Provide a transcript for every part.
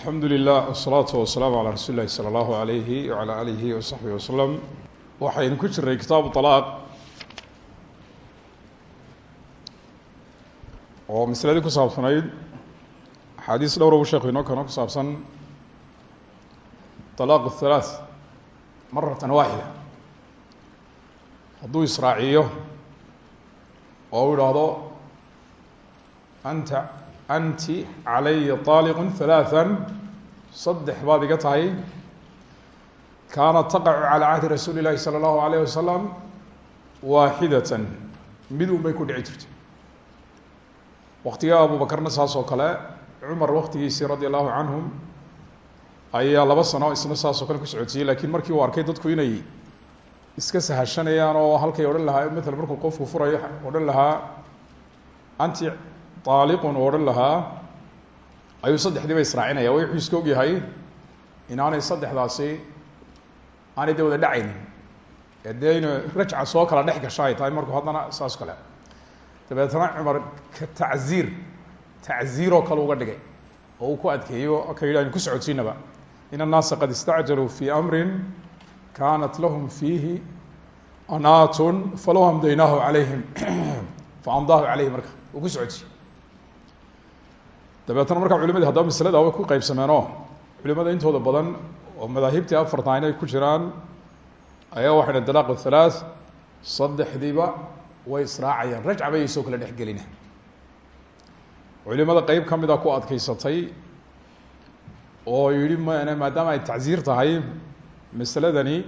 alxamdu lilah wsalaatu wasalaamu calaa rasuuli lahi sala allahu alayhi wala alihi wasaxbihi wasalam waxaynu ku jiray kitaabu alaaq oo masaladii ku saabsanayd. Axaadiis dhowra bu sheekhu inoo kano ku saabsan alaaq halaath maratan waaxida hadduu israaciyo oo u idhaahdo anta anti calaya aaliqu halaaa saddex baad iga tahay. Kaanat taqacu calaa cahdi rasuuli llahi sala allahu alayh wasalam waaxidatan mid un bay ku dhici jirto waktiga abubakarna saas oo kale cumar waktigiisii radia allahu canhum ayaa laba sano isna saaso kale ku socodsiiyey lakiin markii uu arkay dadku inay iska sahashanayaan oo halkay odhan lahaa maala markuu qofku furayo odhan lahaa anti aaliqun u odhan lahaa ayuu saddexdiiba israacinaya wuxuu iska ogyahay inaanay saddexdaasi aanay de wada dhacaynin ee dee inu rajca soo kala dhex gasho ay tahay markuu haddana saas kale dabeetna cumar ka tacziir tacziiroo kale uga dhigay oo ku adkeeyo ka ku socodsiinaba in annaasa qad istacjaluu fi amrin kanat lahum fiihi anaatun falow amdaynaahu calayhim faamdaahu calayhim marka uu ku dabeetna markaa culimadii haddaba maslada way ku qeybsameenoo culimada intooda badan oo madaahibtii afartan inay ku jiraan ayaa waxay dhan dalaaq halaath saddexdiiba way israacayaan. Rajca bayay soo kala dhexgelina culimada qeyb ka mida ku adkeysatay oo yihi man maadaama ay tacziir tahay masaladani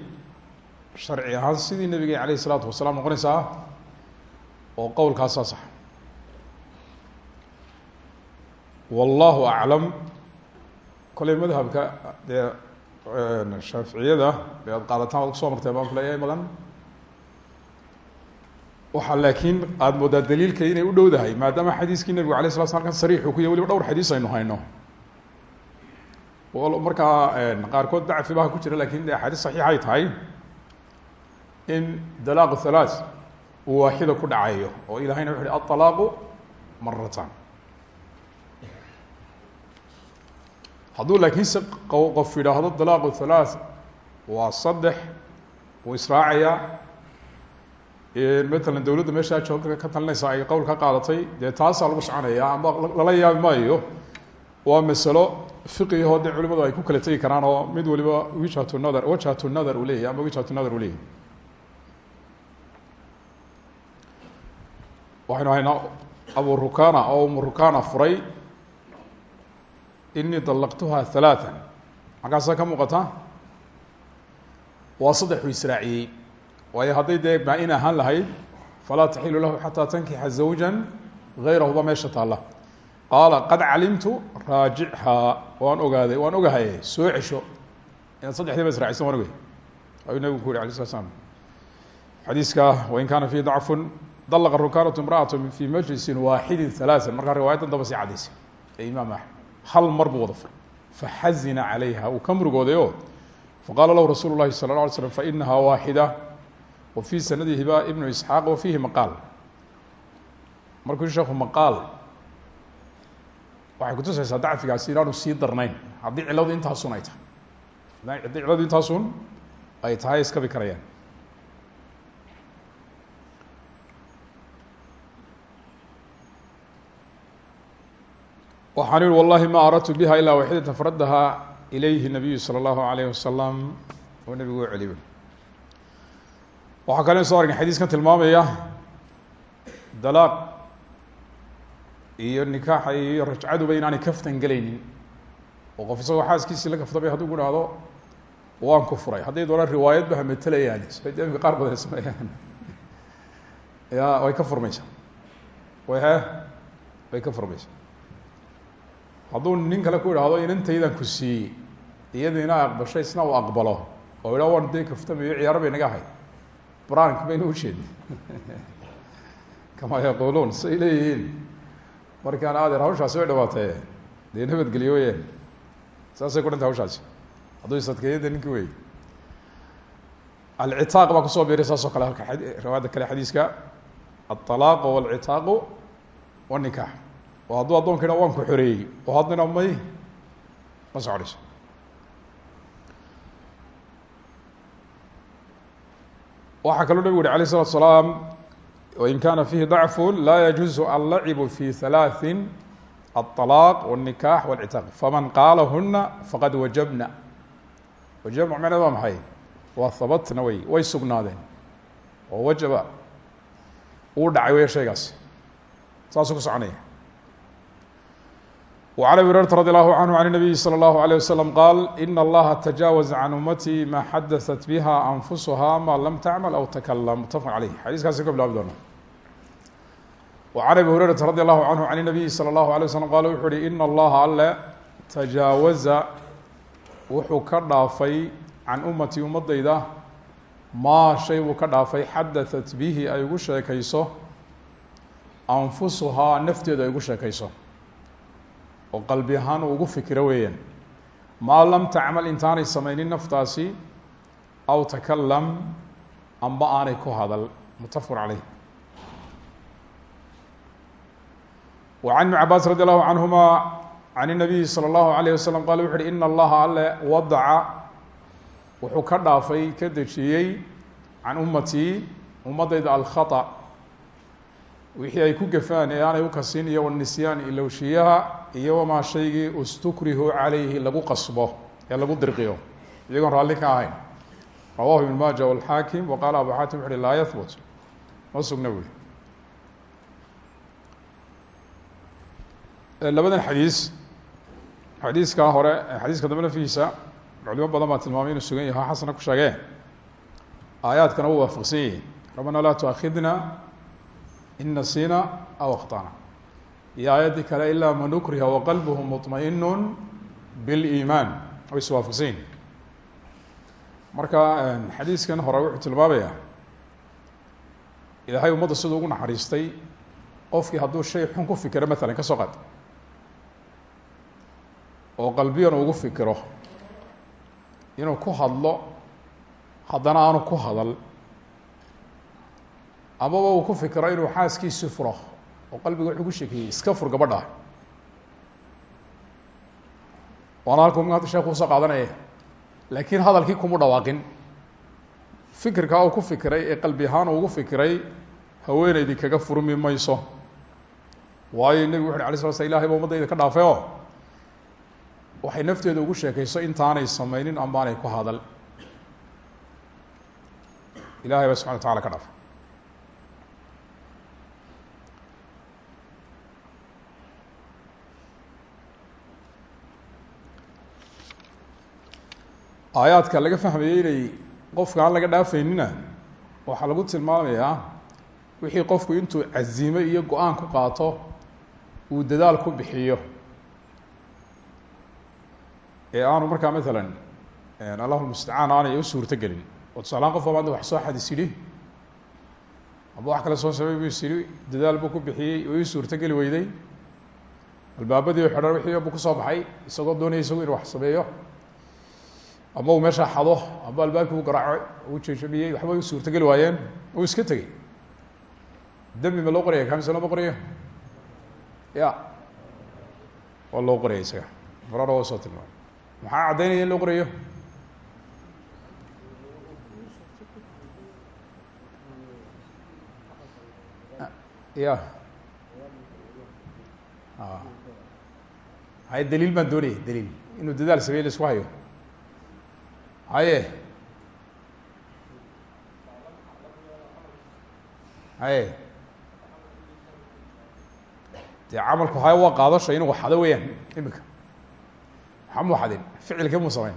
sharci ahaan sidii nabigeen alayh isalaatu wasalaam noqonaysaa oo qowlkaasaa sax wallahu aclam koley madhabka dee shaaficiyada de ad qaadataan ad ku soo martee baan kuleeyahay badan waxaa laakiin aada moodaa daliilka inay u dhowdahay maadaama xadiiskii nabigu alay sla sl halkan sariixu ku yahy waliba dhowr xadiis aynu hayno. Markaa qaarkood dacfi baha ku jira laakiin de axaadiis saxiix ay tahay in dalaaq halaath uu ku dhacayo oo ilahayna wuxu uhi aطalaaqu maratan hadduu laakiin se qof yidhaahdo dalaaqu halaath waa saddex wuu israacayaa matalan dowladda meeshaa joogta ka talinaysa ay qowl ka qaadatay dee taasaa lagu soconaya ama lala yaabi maayo. Waa masalo fiqigahoo de culimadu ay ku kala tegi karaan oo mid waliba wijhat nather wajhat nather uu leyahy ama wijhat nather uu leyahy waxaynu haynaa abu rukana oo umu furay inii dallaqtuha halaatha markaasaa ka muuqata? Waa saddexuu israaciyey waayo hadday dee maa-in ahaan lahayd falaa taxilu lahu xataa tankixa zawja gayrahuba meesha taalla. Qaala qad calimtu raajichaa waan ogaaday waan ogahaye soo cesho. Inaad saddexdiiba israacisa waan ogahay. Ayuu ku yuri alay slat slam xadiiska wain kaana fihi dacfun dalaqa rukanatu imra'at fi majlisin waaxidin halaaan markaa riwaayadan daba sii cadaysay. Ee hal mar buu wada furay. Faxazina calayha uu ka murugoodayo faqaala lahu rasuulu lahi sala la alay slam fainaha waaxida wa fii sanadihiba ibnu isxaaq wa fiihi maqaal. Markuu sheekhu maqaal waxay kutusaysaa dacfigaasi inaanu sii darnayn. Haddii ciladu intaasun ay tahay haddii ciladu intaasun ay tahay iskabi karayaan waxaan ihi wallahi ma aradtu biha ilaa waaxidata faradaha ilayhi nabiyu salى اllahu alayh wasalam oo nabigu u celiyo waxaa kale so argay xadiiskan tilmaamaya dalaaq iyo nikaaxa iyo rajcaduba inaanay kaftan gelaynin. Oo qof isagoo xaaskiisii la kaftamay hadduu ku dhahdo waan ku furay. Hadday doonaan riwaayadba hametelayaan say de imika qaar badan sameeyaan ya way ka furmaysaa. Way he way ka furmaysaa hadduu nin kale ku idhaahdo inantaydan ku siiyey iyadiina aqbasho isna uu aqbalo oo idha waan dee kaftamayo ciyaaro bay naga ahay brank bayna ujeedna kama yaquuluun say leeyihiin. Markaan adeer hawshaasi way dhawaatee. Dee nabadgelyo weyaan saasay ku dhantay hawshaasi. Hadduu isadkeeyada ninki wey alcitaaq baa ku soo biiray saas oo kale halka riwaayadda kale xadiiska. Alطalaaq walcitaaqu wanikaax oo hadduu addoonka idha waan ku xoreeyey oo haddana may ma soconayso waxaa kaloo nabigu yuri alayه الsلatu slaam wain kana fihi ضacfu laa yajuuzu allacibu fi ثalaaثi الطلاaq والنikax والctaaq faman qaalahuna faqad wajabna wajab macneed waa maxay waa habatna wey way sugnaadeen oo wajaba uu dhacay wey shaygaasi saasuu ku soconaya وعن أبي هريرة رضي الله عنه عن النبي صلى الله عليه وسلم قال إن الله تجاوز عن أمتي ما حدثت بها أنفسها ما لم تعمل أو تكلم متفق عليه xadيثkaasi ka bilaabi doona وعن أبي هريرة رضي الله عنه عن النبي صلى الله عليه وسلم qال wuxuu uhi إن الlaha alle تجاaوزa wuxuu ka dhaafay can umatي ummadayda maa shay buu ka dhaafay xadaثat bihi ay ugu sheekayso أنfusuhaa nafteedu ay ugu sheekayso oo qalbi ahaan uu ugu fikiro weeyaan. Maa lam tacmal intaanay samaynin naftaasi aw takalam amba aanay ku hadal. Muttafaqun caleyh wa can ibni cabaas radi allahu canhuma can inabiyi salى allahu alayh wasalam qala wuxu uhi ina allaha alle wadaca. Wuxuu ka dhaafay ka dejiyey can ummatii ummadayda alkhaطa wixii ay ku gafaan ee aanay u kasin iyo wanisyaan ilowshiyaha iyo wamaa shaygii ustukrihu calayhi lagu qasbo ee lagu dirqiyo. Iyagoon raalli ka ahayn. Rawahu ibn maaja walxaakim wa qaala abu xaatim wuxu uhi laa yahbut ma sugna buuli labadan xadiis. Xadiiskaa hore xadiiska dambe lafihiisa culimo badan baa tilmaamay inuu sugan yahay xasana ku sheegee. Aayaadkana wuu waafaqsan yihi rabbana laa tuakhidna in nasina aw iyo aayaddii kale ilaa man ukriha waqalbuhu muطmainu biliimaan. Way iswaafaqsan yihiin marka xadiiskan hore wuxuu tilmaamaya ilaahay ummadda siduu ugu naxariistay qofkii hadduu shay xun ku fikiro maalan ka soo qaad. Oo qalbiyan ugu fikiro inuu ku hadlo haddana aanu ku hadal. Amaba uu ku fikiro inuu xaaskiisii furo oo qalbiga wuxuu ku sheekeeyey iska fur gabadha. Waana halku m sheekhu u soo qaadanaya laakiin hadalkii kuma dhawaaqin. Fikirkaa uu ku fikiray ee qalbi ahaan ugu fikiray haweeneydii kaga furmi mayso. Waayo nebigu wuxu uhi alay sla sl ilahay ba umadayda ka dhaafay oo waxay nafteeda ugu sheekayso intaanay samaynin ambaanay ku hadal. Ilahay baa subxana wa tacala ka dhaafay aayaadka laga fahmayay inay qofka aan laga dhaafaynina waxaa lagu tilmaamayaa wixii qofku intuu cazime iyo go'aan ku qaato uu dadaal ku bixiyo. Ee aanu markaa maalan allahu mustacaan aanay u suurto gelin oo tusaalahaan qof maanta wax soo xadis yidhi aba soo samey bu is dadaal buu ku bixiyey oo ii suurto geli weyday. Albaabadii xidhan wixii buu ku soo baxay isagoo doonaya isagu inu wax sameeyo ama uu meeshaa xado amba albaabkii u garaaco uu jeejadhiyey waxba u suurto geli waayeen uu iska tegey. Dembi ma loo qoraya kamise looma qorayo ya. Waa loo qoraya isaga. Marara waa soo tilmaamay. Maxaa caddaynaya in loo qorayo? Ya. Haye daliil baan doonaya daliil. Inuu dadaal sameeye la isku hayo haye haye dee camalku haya waa qaadasha inuu waxado weeyaan imika. Waxa mu xadin ficilka mu samayn.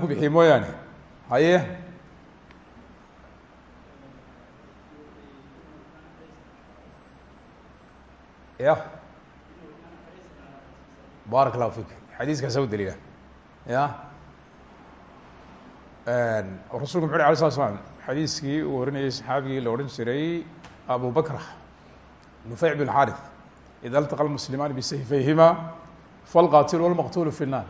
Ku bixiye mooyaane. Haye. Ya barak allahu fik. Xadiiskaasa u daliila. Ya rasulku muxu uri alay slat slam xadiiskii uu warinayay saxaabigii la odhan jiray abu bakra nufeyc bn xarith ida altaqa lmuslimaani bisayfayhima falqaatilu walmaqtulu fi nnaar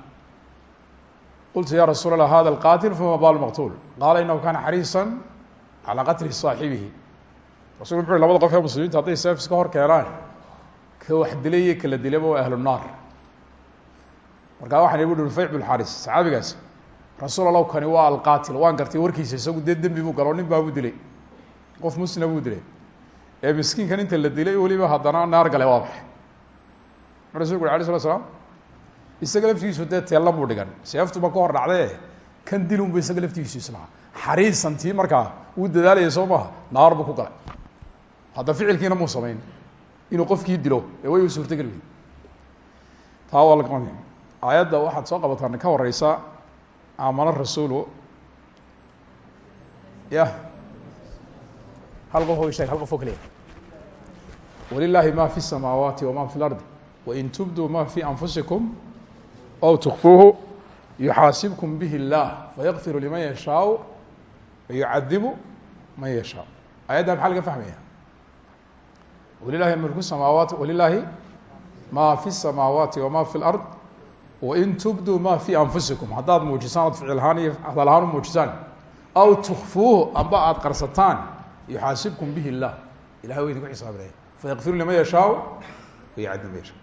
qultu ya rasuul allah hada alqaatil fama bal maqtuul. Qaala inahu kana xariisan calaa qatli saaxibihi. Rasulku muxu labada qof ee muslimiinta hadday seef iska hor keenaan ka wax dilay kala dilaba waa ahlu naar. Markaa waxaa nagu uhi nufeyc bn xaris saxaabigaasi rasuul allow kani waa alqaatil. Waan gartay warkiisa isagu dee dembi buu galo nin baabu dilay. Qof muslima buu dilay. Ee miskiinkan inta la dilay weliba haddana naar gale waa maxay ma rasulku uri alay slat isaga laftigiisu dee teella buu dhigan. Seeftuba ka hor dhacdee? Kan dilunbu isaga laftigiisu islaha xariisantii markaa uu dadaalaya soo naar buu ku galay. Hadda ficilkiina muu samayn. Inuu qofkii dilo ee way u suurtogeli wey taa waa la aayadda waxaad soo qabataan ka horeysa amana rasuulu ya hal qof sheeg hal qof oo kaliya walilahi ma fi الsamaawaati wama fi اlardi wain tubduu ma fi anfusikum aw tukfuuhu yuxaasibkum bih اllah fayakfiru liman yashaau wayucadibu man yashaa ayadda maxaa laga fahmaya walilahi mulku samaawaati walilahi ma fi الsamaawaati wama fi اlard wain tubduu ma fi anfusikum. Haddaad muujisaan ood ficil ahaan iyo hadal ahaan u muujisaan aw tukfuuhu amba aada qarsataan yuxaasibkum bihi اllah ilahay wa idinku xisaabinaya. Fayakfiru liman yashaau wayacdib man yashaa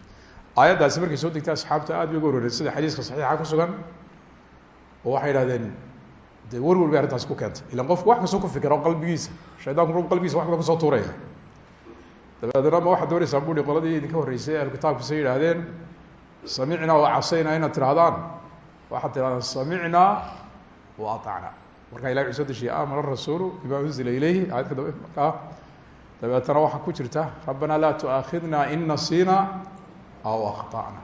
aayaddaasi markay soo degtay asxaabta aad bay uga warwareed sida xadiiska saxiixa ku sugan oo waxay idhahdeen dee warwar bay arrintaasi ku keentay. Ilan qofku wax kastoo ku fikiro qalbigiisa shaydanku rub qalbigiisa wax ba ku soo tuuraya. Dabeedna ma waxaad doonaysaa bui qoladii idinka horreysay ahlu kitaabkasay yidhaahdeen samicnaa wa casaynaa inaad tirahdaan. Waxaad tirahdaan samicnaa wa aطacnaa markaa ilahi wuxuu soo dejiyay amana rasuulu bima unzila ilayhi. Aayadka dambe markaa. Dabeetana waxaa ku jirta rabbana laa tuaakhidna in nasiina aw akطa'na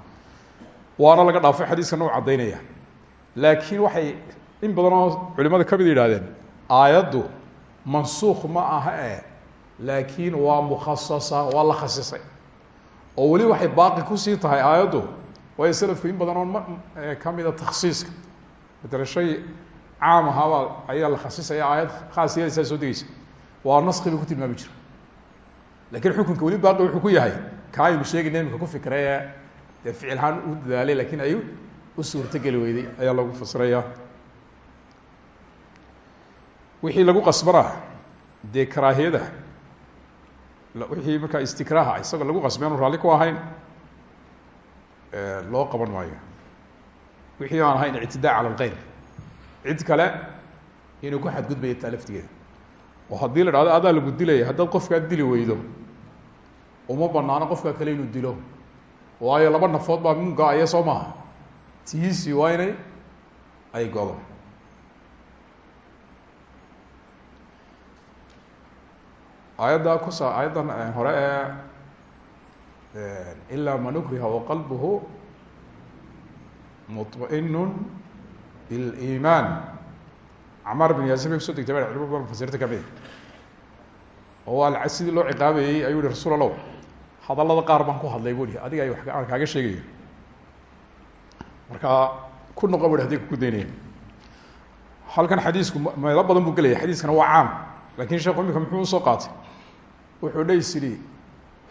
waana laga dhaafay xadiiskana u caddaynaya. Laakiin waxay in badan oo culimada ka mid yihahdeen aayaddu mansuuk ma aha laakiin waa mukhasasa waa la oo weli waxay baaqi ku sii tahay aayaddu waayo selafku in badan oo ma kamida taksiiska matala shay caam ahaabaa ayaa la khasisaya aayad khaas yeelaysaa soo degeysa waa naski ku tilmaami jira lakiin xukunka weli baaqi wuxuu ku yahay ka aynu sheegayna ku fikray ee ficil ahaan u dadaalay lakiin ay u suurtogeli weyday ayaa lagu fasiraya wixii lagu qasbana dee karaahiyada wixii markaa istikraaha isagoo lagu qasbay anu raalli ku ahayn loo qaban maayo. Wixii aan ahayn ictidaa cala alkeyr cid kale inuu ku xadgudbaya taa laftigeeda oo haddii la dhahdo adaa lagu dilaya haddaad qofkaa dili weydo uma banaano qofka kale inuu dilo. Waayo laba nafood baa munga aya soo maaha. Tiisi waa inay ay godo aayadda kusa aayaddan hore ee ilaa man ukriha waqalbuhu muطmainu biliimaan camaar bin yaasir bay kuso degtay ba culimo badan mufasirta ka mid oo waa sidii loo ciqaabayey ayuu yihi rasuul allow hadallada qaar baan ku hadlay bu hi adiga ay aan kaaga sheegayo markaa ku noqo bu haday kuku daynaya halkan xadiisku meelo badan buu gelaya xadiiskana waa caam laakiin sheekhu imika muxuu u soo qaatay wuxuu dha is idhi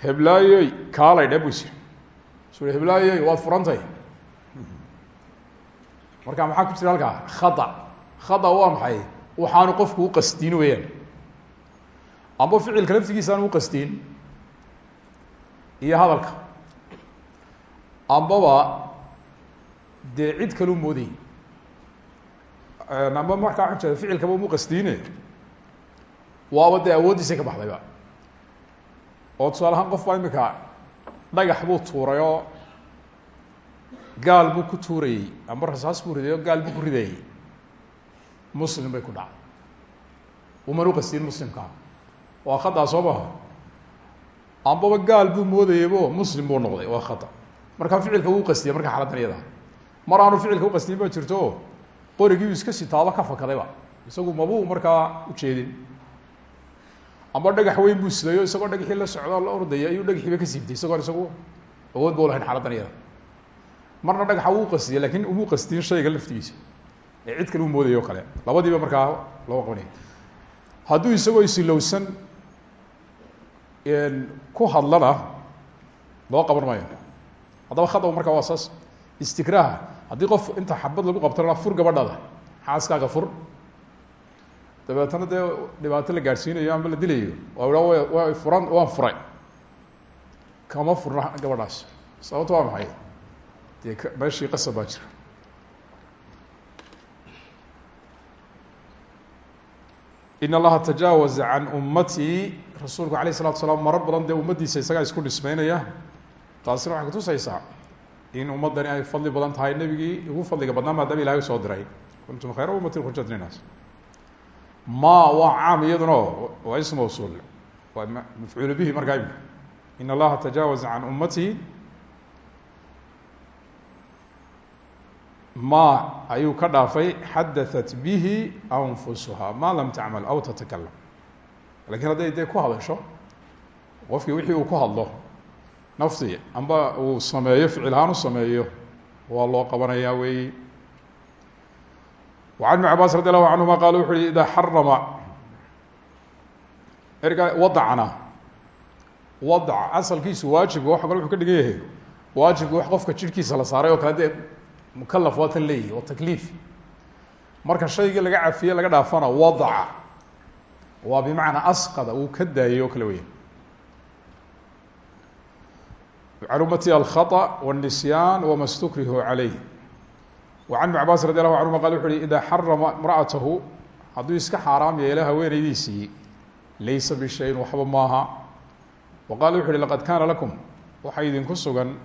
heblaayoy kaalay dhe bu is su heblaayoy waad furantay. Marka maxaa ku jira halkaa? Khata. Khata waa maxay? Waxaanu qofku u qastiin weeyaan. Amba ficilka laftigiisa aan u qastiin iyo hadalka. Ambaba dee cid kalu moodayy amba markaa ficilkaba umu qasdiine. Waaba dee awooddiisay ka baxdayba oo tusaale ahaan qof baa imika dhagax buu tuuray oo gaal buu ku tuurayey amba rasaas buu riday oo gaal buu ku ridayey muslim bay ku dhacday. Uman u qastiin muslimkaa waa khadaa soo maha ambaba gaal buu moodayebo muslim buu noqday waa khata. Markaa ficilka wuu qastiya marka xaaladan iyada. Mar aanu ficilka uqastiin baa jirto qorigii iska sitaaba ka fakadayba. Isagu mabuu markaa ujeedin amba dhagax weyn buu sidayo isagoo dhagaxii la socdo la ordaya ayuu dhagaxiiba ka siibtay isagoon isagu awood ba lahayn xaaladan iyada. Marna dhagaxa wuu qastiya laakiin umuu qastiin shayga laftigiisa. Ee cid kale u moodayo o kale. Labadiiba markaa loo qabanaya hadduu isagoo isilowsan ku hadlana loo qaban maayo. Haddaba khadab markaa waa saas. Istikraaha. Haddii qof inta xabad lagu qabtana fur gabadhada xaaskaaga fur dabeetana dee dhibaato la gaadhsiinayo amba la dilayo waa wa furan waan furay. Kama furna gabadhaas. Sababto waa maxay? Dee meeshii qasab baa jira. In allaha tajaawaza can ummatii rasuulku alayh الsalatu salaam maro badan dee ummaddiisa isagaa isku dhismeynaya. Taasina waxay kutusaysaa in ummaddani ay fadli badan tahay nebigii ugu fadliga badnaa maadaama ilahay u soo diray. Kuntum khayra ummatin khurjat linaas ma waa caam iyaduna waa ism mawsuul waa mafcuul bihi markaa imika in allaha tajaawaza can ummatii ma ayuu ka dhaafay xadaثat bihi anfusuha. Ma lam tacmal aw tatakalam laakiin hadday dee ku hadasho qofkii wixii uu ku hadlo naftii amba uu sameeyo ficil ahaan u sameeyo waa loo qabanayaa weeyi وعن بن عabاس رضي الله عنهma qال wuxu uhi إdا xarama erga wadcna wadc asalkiisu waajibka waxa kale wuxuu ka dhigan yahay waajibka wax qofka jirhkiisa la saaray oo kale dee mukalaf waa tan leeyihi waa takliif marka shaygii laga cafiye laga dhaafana wadca waa bimacnaa asqada uu ka daayay oo kale weya can umati alkhaطأ والنisyaan wma stukrihu عalayh وعن بن عabاس رضي الله عنهma qال وxu uhi إdا xarama امرأatahu hadduu iska xaaraam yeelo haweeneydiisii laysa bshayin waxba maaha وqال wuxu uhi لqad kana lakum waxaa idinku sugan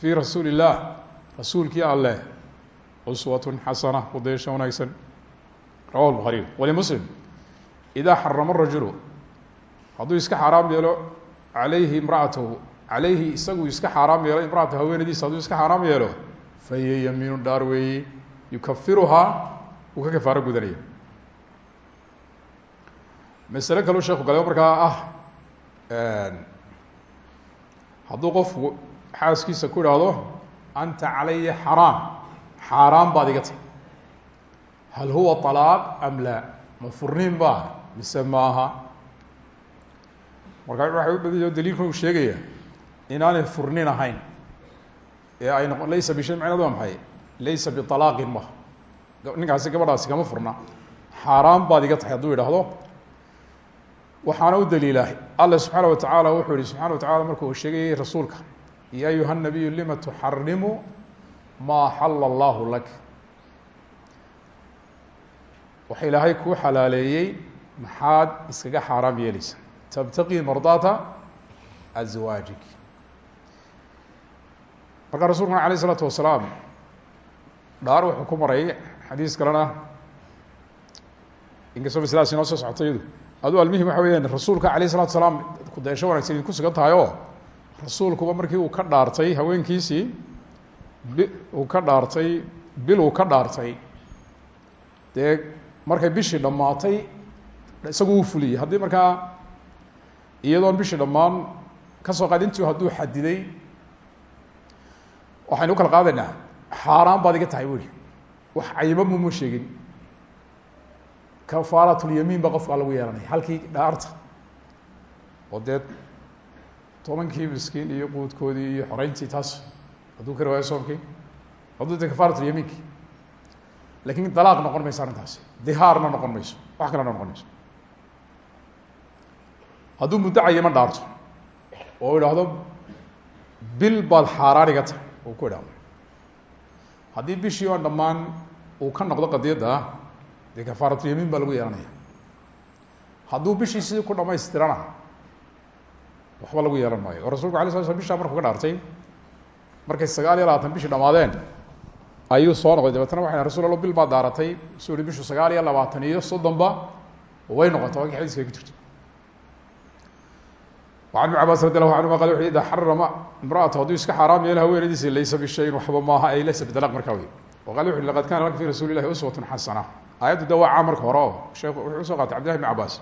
fي rasuuli الlah rasuulkii alleh uswaة xasنة kudaysho wanaagsan rawah الbخarي wlmsلم إda xarama الrajulu hadduu iska xaaraam yeelo عalayhi imrأatahu عalayhi isagu iska xaaraam yeelo imrأata haweeneydiisa hadduu iska xaaraam yeelo fahiy yamiinu dhaar weeye yukafiruhaa uu ka kafaaro gudanaya. Masale kaleu sheeku galay markaa ah hadduu qofku xaaskiisa ku idhaahdo anta calaya xaraam. Xaaraan baad iga tahy hal huwa طalaaq am laa ma furniin baa mise maaha markaa waxay u uu sheegaya inaanay furnin ahayn ee ay noqon laysa bishay macnadu waa maxay? Laysa bialaaqin ma ninkaasi gabadhaasi kama furna. Xaaraan baad iga tahay hadduu idhaahdo waxaana u daliilaa alla subxaana watacaala wuxuu yihi subxana wa tacala markuu sheegayay rasuulka ya ayuha nabiyu lima tuxarimu maa xala allahu lak? Waxa ilaahay kuu xalaaleeyey maxaad iskaga xaaraam yeeleysa tabtaqii mardaata aswaajik markaa rasulkuna alayh isalaatu wasalaam dhaar wuxuu ku maray xadiis kalena. Inkastoo masladaas inoo soo socota iyadu aduu almuhim waxa weyaan rasuulka alayh isalatu salaam kudaysho wanagsan idinku sugan tahay oo rasuulkuba markii uu ka dhaartay haweenkiisii bi uu ka dhaartay bil uu ka dhaartay. Dee markay bishii dhammaatay isagu uu fuliyey. Haddii markaa iyadoon bishii dhammaan ka soo qaad intiu hadduu xadiday waxaynu u kala qaadaynaa xaaraan baad iga tahay bu ihi wax cayimo muma sheegin. Kafaaratyamiin ba qofkaa lagu yeelanaya halkii dhaarta. Oo dee tobankii miskiin iyo quudkoodii iyo xoreyntii taas hadduu kari waayo soomkii. Hadduu de kafaaratyamiinki laakiin dalaaq noqon mayso arrintaasi. Dihaarna noqon mayso. Wax kalena noqon mayso. Hadduu muddo cayimo dhaarto oo idhaahdo bil baad xaaraan iga tahay uu ku idhaahdo haddii bishii oo dhammaan uu ka noqdo qadiyadda dee kafaaratyamiin baa lagu yeelanaya hadduu bishii sidii ku dhamaystirana waxba lagu yeelan maayo. Oo rasulku ala sla slam bishaa markuu ka dhaartay markay sagaal iyo labaatan bishii dhamaadeen ayuu soo noqday. Dabeetna waxay rasul allo bil baad daaratay suu ihi bishu sagaal iyo labaatan iyo soddonba way noqota waa kii xadiiska ku jirto an بn cabaas radi alahu anuma qal wu ida xarama imraatu hadduu iska xaaraam yeelo haweenadiisa laysa bishayin waxba maaha ay laysa bidalaq markaa wey o qal wuxu laqad kana laka fi rasuuli lahi uswatun xasana aayaddu da waa caa marka hore oo sheeku wuxuu u soo qaatay cabdillahi bn cabaas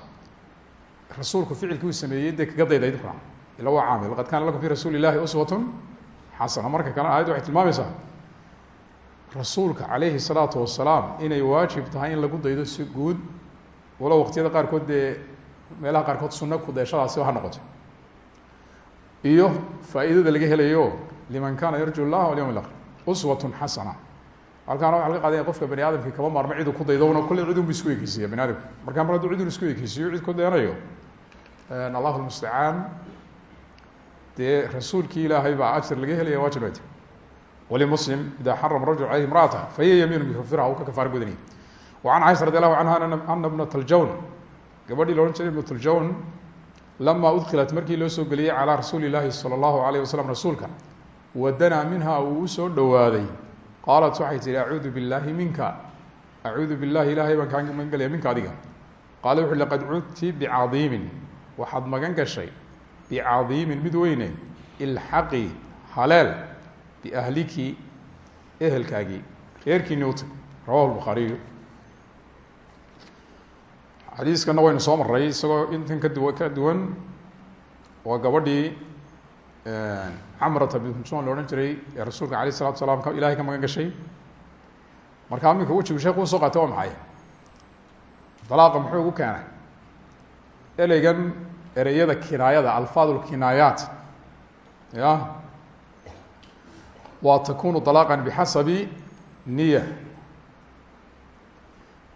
rasuulku ficilkii u sameeyey dee kaga dayda idinkuna ila waa caamay laqad kana lakum fi rasuuli illahi uswatun xasana marka kalena ayaddu waxay tilmaamaysaa rasuulka calayhi salaatu wasalaam inay waajib tahay in lagu daydo si guud walow waqtiyada qaarkood dee meelaha qaarkood sunno kudeeshadaasi ha noqoto iyo faa'iidada laga helayo liman kana yarju llah walyawm اlakir uswatun xasana halkaana waxa laga qaadanaya qofka bani aadamki kama maarmo cidu ku daydowna kulle cidun bu isku ekeysiya bani aadamka. Marka mar hadduu cidun isku ekeysiyo cid ku daynayo. Allahu lmustacaan dee rasuulkii ilaahay baa ajir laga helaya waajib bay tahy walimuslim ida xarama rajul caleyhi imraatah fahiya yamiinu mukafiraha uu ka kafaara gudanayay wacan caysa radi allahu canha ana bnat aljawn gabadhii la odhan jiray ibnat aljawn lama udkilat markii loo soo geliyey calaa rasuuli اlahi salى اllahu alayh wasalam rasuulka wadanaa minha uu usoo dhowaaday qaalat waxay tihi acuudu biاllahi minka acuudu biاllahi ilahay baan kaa magan gelaya minka adiga qaala wuxu laqad cudti bicadiimin waxaad magan gashay bicadiimin mid weyne ilxaqi haleel biahliki ehelkaagii reerkiini utag rawahu lbukhaariyu xadiiskana waynu soo maray isagoo intan kaduwa ka duwan waa gabadhii camrata bintun la odhan jiray ee rasuulka alayh isalatu salaam ilahay ka magan gashay. Markaa minka wejigu sheekh u soo qaatay waa maxay? Dalaaqa muxuu ugu keenay? Ereygan ereyada kinaayada alfaad lkinaayaat ya waa takunu dalaaqa bixasabi niya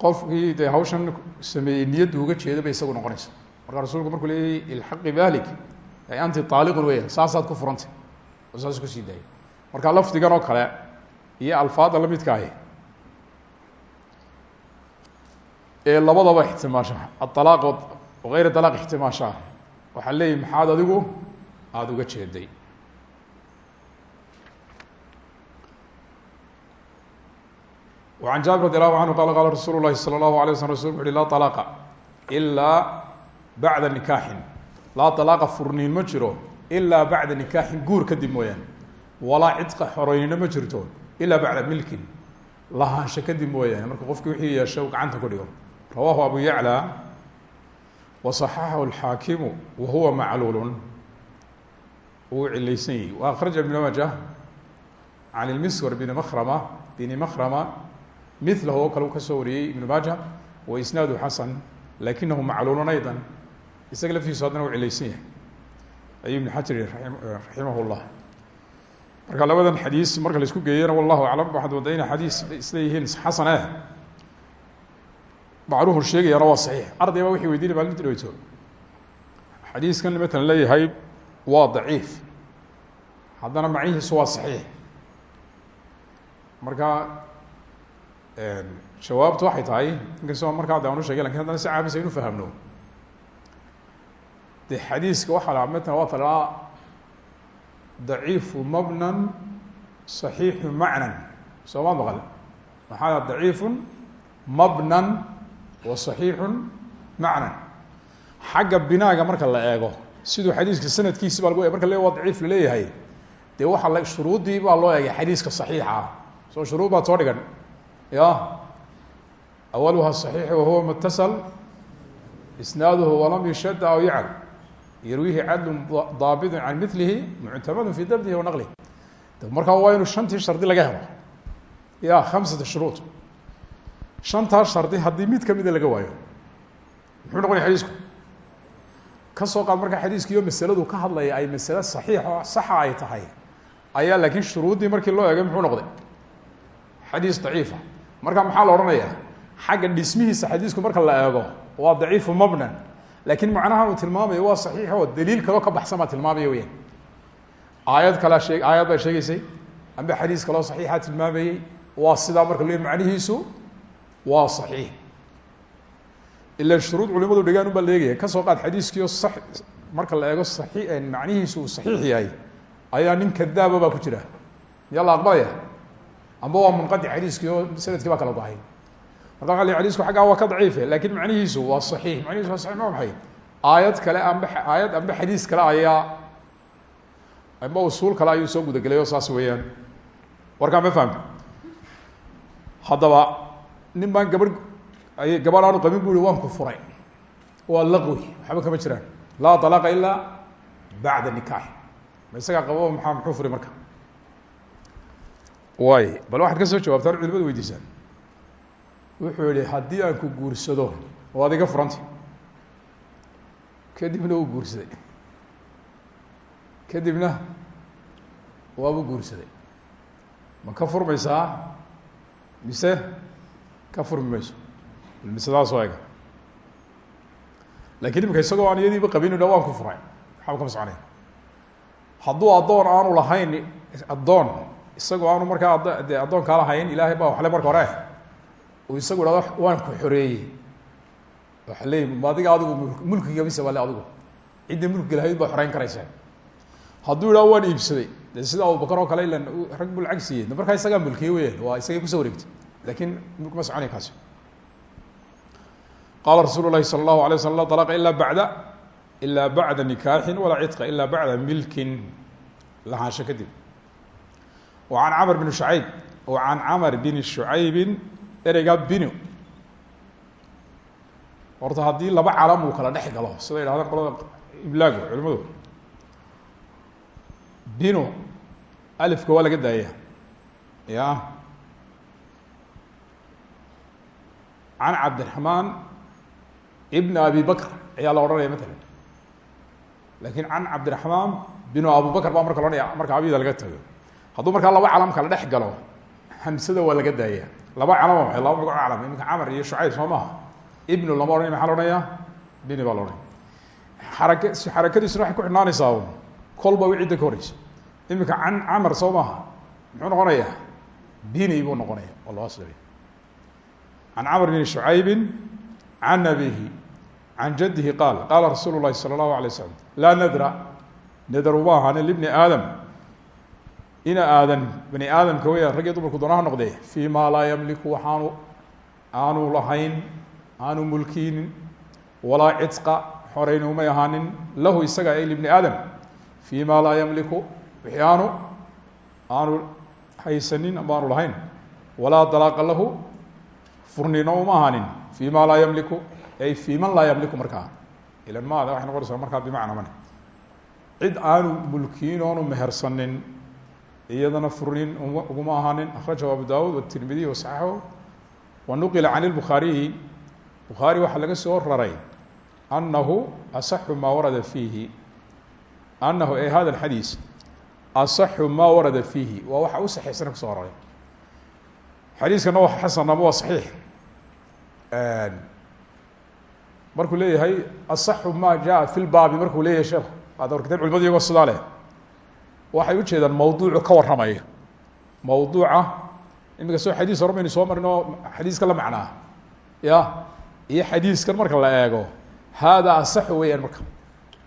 qofkii dee hawshan sameeyey niyaddu uga jeeda bay isagu noqonaysa marka rasuulku markuu leeyay ilxaqi bihlik ay anti aaliqun weya saasaad ku furantay. Oo saas ku sii daayay. Marka lafdigan oo kale iyo alfaadda lamidka ahi ee labadaba ixtimaasha aalaaq hayr alaaq ixtimaasha waxaa leeyihi maxaad adigu aada uga jeeday وعن jaaبir رضي الله عنه qال qala rasuul الlahi slى الlaه عليه وsلم rasulku uhi laa طلاqa إlaa baعda نikaaxin laa طalaaqa furniin ma jiro ilaa baعda nikaaxin guur kadib mooyaane walaa cidqa xoroynina ma jirto ilaa baعda milkin lahaansho kadib mooyaane marka qofki wixii yeesho u gacanta ku dhigo rawahu abu yعlى وصaxaxahu الxaakimu wa huwa macluul wuu cilaysan yihi و أkraja بن majة عan الmiswr بn mkrma bn mkrma milah oo kale u ka soo wariyey ibn maaja wa isnaadu xasan lakinahu macluulun ayضa isaga laftiisu haddana u marka labadan xadiis marka la isku geeyana wallahu aclam waxaad wadda ina xadiis isla yihiin xasan eh. Macruuhu sheegayana waa arday baa waxay weydiinay maalinti dhaweyto xadiiskan matalan leeyahay waa daciif. Haddana macnihiisu waa saxiix. Marka jawaabtu waxay tahay inkastoo markaa ada anu shegay laakiin haddana si caabisa inu fahamno. De xadiiska waxaa la midkan ah, waa talaa daciifu mabnan saxiixu macnan. Soomaa maqal? Maxaa daciifu mabnan wa saxiixu macnan. Xagga binaaga marka la eego siduu xadiiska sanadkiisi baa lagu marka le waa daciif la leeyahay dee waxaa la shuruuddii baa loo eegay xadiiska saxiixa. Soo shuruud baa ya. Awalha صaxiix wahuwa mutasl isnaaduhu walam yushad aw yacl yarwihi cadlu daabitu can milihi muctamadu fi dabdihi wa naqlihi. Markaa waa inuu shantii shardi laga helo. Ya khamsata shuruud. Shantaa shardi haddii mid kamida laga waayo. Muxuu noqonaya xadiisku? Ka soo qaad markaa xadiiskiiyo masaladu ka hadlaya ay masale saxiix oo saxa ay tahay ayaa laakiin shuruuddii markii loo egay muxuu noqday? Xadiis daciifa marka maxaa la odhanayaa? Xagga dhismihiisa xadiisku marka la eego waa daciifu mabnan. Laakiin macnaha uu tilmaamayo waa saxiix oo daliil kaloo ka baxsan baa tilmaamaya weyaan aayad kalea shee aayad baa sheegeysay amba xadiis kaloo saxiixa tilmaamayey waa sidaa marka lo macnihiisu waa saxiix. Ila shuruud culimadu dhigaan un baa la eegaya. Kasoo qaad xadiiskiio sa marka la eego sai macnihiisu saxiix yahay ayaa nin kadaaba ku jira. Miyaa la aqbalaya amba waa munqadi xadiiskii oo sannadkii baa kala go'ay. Marka waa xadiisku aggaa waa ka daciife laakiin macnihiisu waa saxiix. Macnihisu waa saxiix ma maxay aayad kale amba aayad amba xadiis kale ayaa amba usuul kale ayuu soo gudagelay oo saas weeyaan. Warkaa ma fahamta haddaba nin baan gabadh gabadh aanu qabin bu waan ku furay. Waa laqwi. Waxba kama jiraan. Laa dalaaqa ilaa bacda nikaax. Ma isagaa qabo maaa muxuu furay marka waay bal waxaad ka soo jawaabtaan culimadu weydiisaan. Wuxuu yihi haddii aan ku guursado waad iga furanta kadibna uu guursaday. Kadibna waabu guursaday. Ma ka furmaysaa? Mise ka furmi mayso? Misadaasoo ega laakiin imika isagoo aan iyadiiba qabin dha waan ku furay. Waxaba kama soconaya hadduu addoon aanu lahayn addoon isagoo aanu markaa de addoonkaa lahayn ilaahay baa waxle marka hore. Uu isagu hahdo waan ku xoreeyey waa leey adiga adigu mulkiga mise bale adigu. Cidda mulkiga lahayd baa xoreyn karaysa hadduu idhah waan iibsaday. Sida abubakar oo kale ilan rag mulcag siiyey. Markaa isagaa mulkiyey weyaan waa isagay ku soo wareegtay. Lakin mulk ma soconay kaasi. Qaala rasuulu lahi sala allahu alay slam la طalqa ila bacda ila bacda nikaaxin walaa milkin. Lahaansho can camr bn shucayb wa can camr bn shucaybin ereygaa bino horta haddii laba calam uu kala dhex galo sida yidhahdaan qolada iblaago culimadu bino alifka waa laga daaya ya can cabdiraxmaan ibn abi bakr ayaa la odhanaya matala laakiin can cabdiraxmaan binu abubakr baa marka lohanaya marka abida laga tago hadduu markaa laba calam kala dhex galo hamsada waa laga daaya laba calama maay laba magaco calam. Iminka camar iyo shucayb soo maha ibnu lama odhanaya maxaa la odhanaya bini baa la odhanaya xaraka xarakadiisuna ku xidhnaanaysaa kolba wi cidda ka horeysa iminka can camar soo muxuu noqonayaa? Bini buu noqonaya oo loo aslabay can camr bn shucaybi can abihi can jadihi qaal. Qaala rasuulu lahi salى اllahu alay nadra. Ahaanin libni aadam ina aadan bani aadamka weya rag iyo dumarku doonaha noqdee. Fii ma laa yamliku waxaanu aanu lahayn aanu mulkiinin walaa cidqa xoreyn umay ahaanin. Lahu isaga ay libni aadam fii ma laa yamliku wixii aanu haysanin ama lahayn. Walaa dalaaqa lahu furnino uma ahaanin. Fii ma laa yamliku ay fii man laa yamliku markaa. Ilan maada waxay noqonaysaa markaa bimacna man cid aanu mulkiin oonu mehersanin iyadana furnin uguma ahaanin. Akhrajahu abu dawud watirmidiy wasaxaxu wa nuqila can lbukhaariyi bukhaari waxaa laga soo raray anahu asaxu maa warada fiihi. Anahu ay hada alxadiis asaxu maa warada fiihi. Waa waxa u saxiixsana kuso horay xadiiskana waa xasan ama waa saxiix. Markuu leeyahay asaxu ma jaa fi lbaabi markuu leeyahay sheekhu ad arkiteen culimadu iyagoo sidaa waxay ujeedaan mawduucu ka warramaya mawduuca iminka soo xadiis hore soo marin xadiiska la macnaa. Ya? Iyo xadiiskan marka la eego. Hada asaxu weeyaan marka.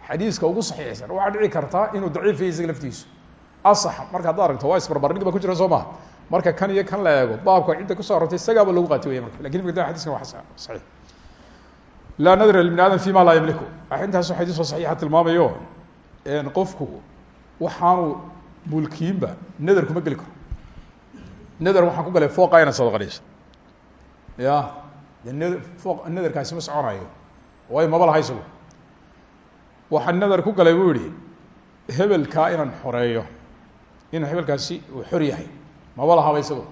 Xadiiska ugu saxiixsan waxaa dhici kartaa inuu daciif yahay isaga laftiisu. Asax marka hadda aragto waa isbarbarnig ba ku jira soo marka kan iyo kan la eego baabka cidda ku soo arortay isagaaba lagu qaati waya marka. Lakin imika xadiskan waa saxiix. Laa nadra libni aadam fi ma laa yamliku. Intaasu xadiis oo saxiixa tilmaamayo qofku waxaanu mulkiinba nader kuma geli karo. Nader waxaan ku galay fooqa ina sadaqadhaysa ya de ned fooq naderkaasi ma soconayo. Waayo maba laha isagu waxaan nader ku galay buu yihi inaan xoreeyo inuu hebelkaasi uu xor yahay maba lahaba isagu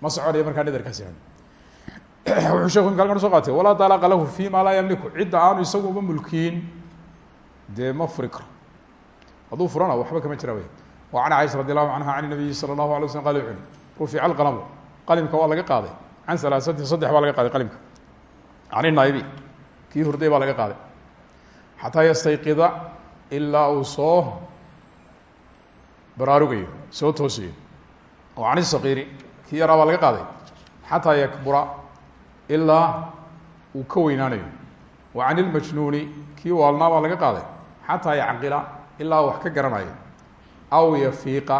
ma soconayo markaa naderkaasi wuxuu sheku imka halkan so qaatay walaa dalaaqa lahu fi ma laa yamliku cidda aanu isaguba mulkiin. Dee ma furi hadduu furana waxba kama jira wey wa can caiشha radi allahu canha can nabiyi salى اlahu alay slm qal wuxu ui rufica alqalamu qalimka waa laga qaaday can salaasatin saddex baa laga qaaday qalimka can inaybi kii hurday baa laga qaaday xataa yastayqida ilaa uu soo baraarugayo soo toosiyo o can isaqiiri kii yaraa baa laga qaaday xataa yakbura ilaa uu ka weynaanayo wa can ilmajnuuni kii waalnaa baa laga qaaday xataa yacqila ilaa wax ka garanayo. Aw yafiiqa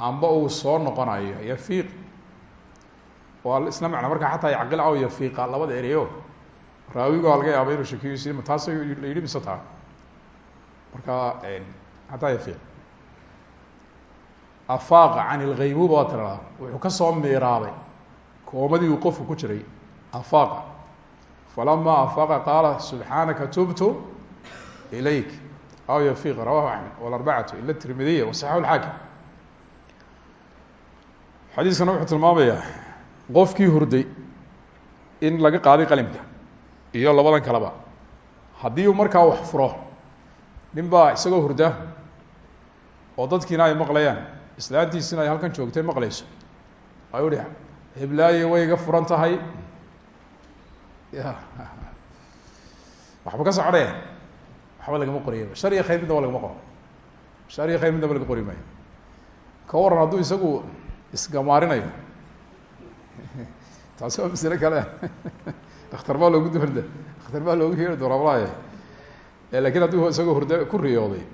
amba uu soo noqonayo yafiiq. Waa isla macna marka xataa yacqila aw yafiiqa labada ereyo raawiga waa laga yaaba inuu shakiyo ma taas la yidhi mise taa? Marka xataa yafiiq. Afaaqa can ilgaybuuba waa tiradaa wuxuu ka soo miiraabay. Koomadii uu qofku ku jiray afaaqa. Falama afaaqa qaala subxaanaka tubtu ilayk aw yafiq rawahu axmed walarbacatu ila tirmidiya wasaxaxu lxaakim xadiiskana wuxuu tilmaamayaa qofkii hurday in laga qaaday qalimka iyo labadan kaleba haddii uu markaa wax furo nin baa isagoo hurda oo dadkiina ay maqlayaan islaantiisina ay halkan joogtay maqlayso ayuu hi heblaaye way iga furan tahay waxba ka socdee waxba lagama qoriyaba shar iyo khayr midnaba lagama qoro shar iyo khayr midnaba laga ka waran hadduu isagu isgamaarinayo taasi waa masle kale. Dakhtar baa loogu duda dakhtar baa loogu yeeri doonaa malaya laakiin hadduu isagoo hurda ku riyooday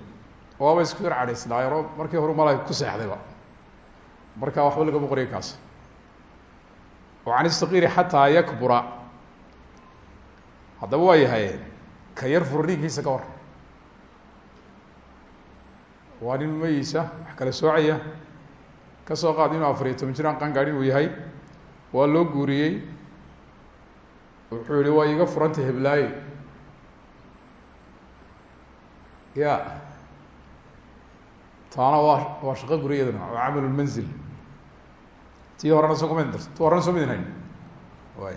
waaba isku yar cadhaysnaayoo markii hore mala ku seexdayba marka waxba lagama qoriyo kaas. An istakiiri xataa yakbura. Haddaba waa yahay ka yar furniinkiisa ka waa nin mayiisa wax kala soocaya. Ka soo qaad inuu afariyo toban jiraan qangaadhin uu yahay. Waa loo guuriyey. Wuxuu yihi waa iga furanta heblaaye. Ya. Taana waa waa shaqo guriyadana oo camal lmanzil tii horena soo kuma ti horena soo midin hayn way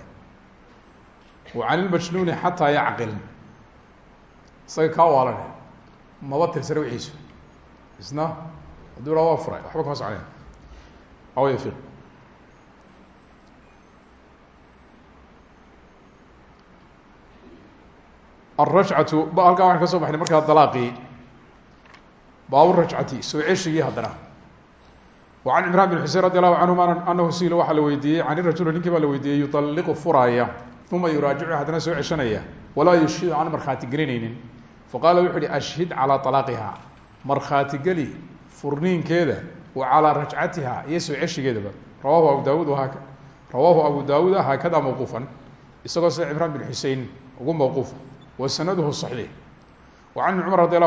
wacan ilmajnuuni xataa yacqil. Isaga kaa waalan maba tirsana wixiisu isna hadduu haa waa furay waxba kama soconeen away fiq arajcatu ba halkaa waxaan ka soo baxnay markaa dalaaqii. Baabu rajcati soo ceshigii haddana. Wacan cimraan bin xusein radi allahu canhuma anahu suila waxaa la weydiiyey can irajuli ninkii baa la weydiiyey yutalliqu furaaya uma yuraajicu haddana soo ceshanaya walaa yushidu aan markhaati gelinaynin. Faqaala wuxu uhi ashhid calaa alaaqiha markhaati geli furniinkeeda wa calaa rajcatiha iyo soo ceshigeedaba. Rawahu abu daawud hak rawaahu abu daawuud ah haakada mawquufan isagoo sida cimraan bin xusein ugu mawquufa wa sanaduhu saxiix. Wa can ibn cumar radi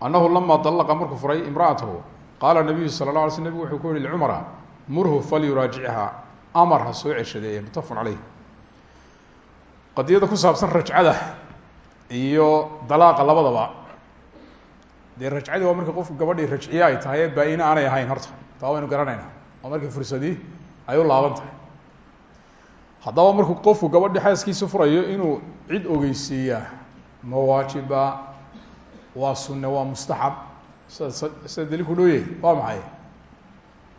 annahu lama dallaqa markuu furay imraatahu qaala nabiyu sala la ala sl wuxuu ku yihi licumara murhu falyuraajicihaa amar ha soo ceshadee mutafaqun qadiyada ku saabsan rajcada iyo dalaaqa labadaba dee rajcadii waa marka qofku gabadhii rajciye ay tahay ee baa-ine aanay ahayn horta taa waynu garanaynaa oo markii fursadii ay u laaban tahay haddaba markuu qofku gabadhii xaaskiisa furayo inuu cid ogeysiiyaa ma waajiba waa sunne waa mustaxab sida sida daliilku noo yahy waa maxay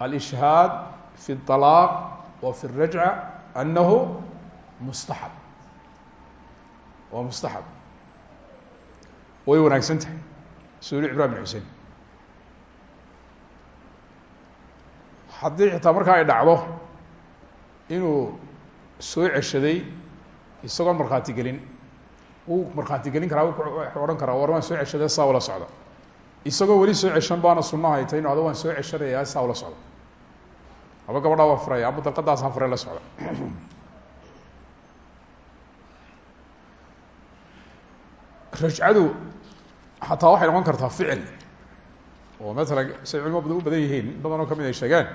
alishhaad fi اطalaaq wa fi الrajca anahu mustaxab waa mustaxab way wanaagsan tahay suli cimran bin xusein haddii xitaa markaa ay dhacdo inuu soo ceshaday isagoon markhaati gelin wuu markhaati gelin karaa wuxuu odhan karaa war soo ceshaday saa ula socda. Isagoo weli soo ceshan baana sunahay ta inu ado waan soo ceshanayaa saa ula socda. Aba gabadhaa waa furaya ama dalqadaas ha fure la socda. Rajcadu xataa waxay noqon kartaa ficil oo matalan say culimo badan u badan yihiin in badan oo ka mid ay sheegeen.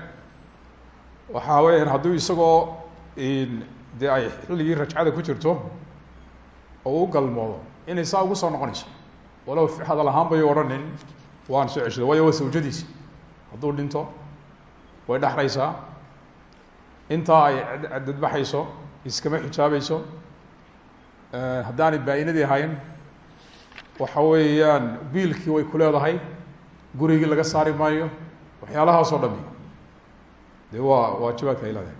Waxa weeyaan hadduu isagoo dee ay xilligii rajcada ku jirto oo u galmoodo inay saa ugu soo noqonayso. Walow hadal ahaan bay odhanin waan soo ceshaday waayo waa sawjadiisi hadduu dhinto way dhexlaysaa intaa ay cadadbaxayso iskama xijaabayso haddaanay baa-inadii ahayn waxa weeyaan biilkii way ku leedahay gurigii laga saari maayo waxyaalahaasoo dhami de waa waajibaadka ay leedahay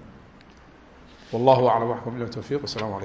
wallahu aclam waxkum ila tawfiq wasalam alaykum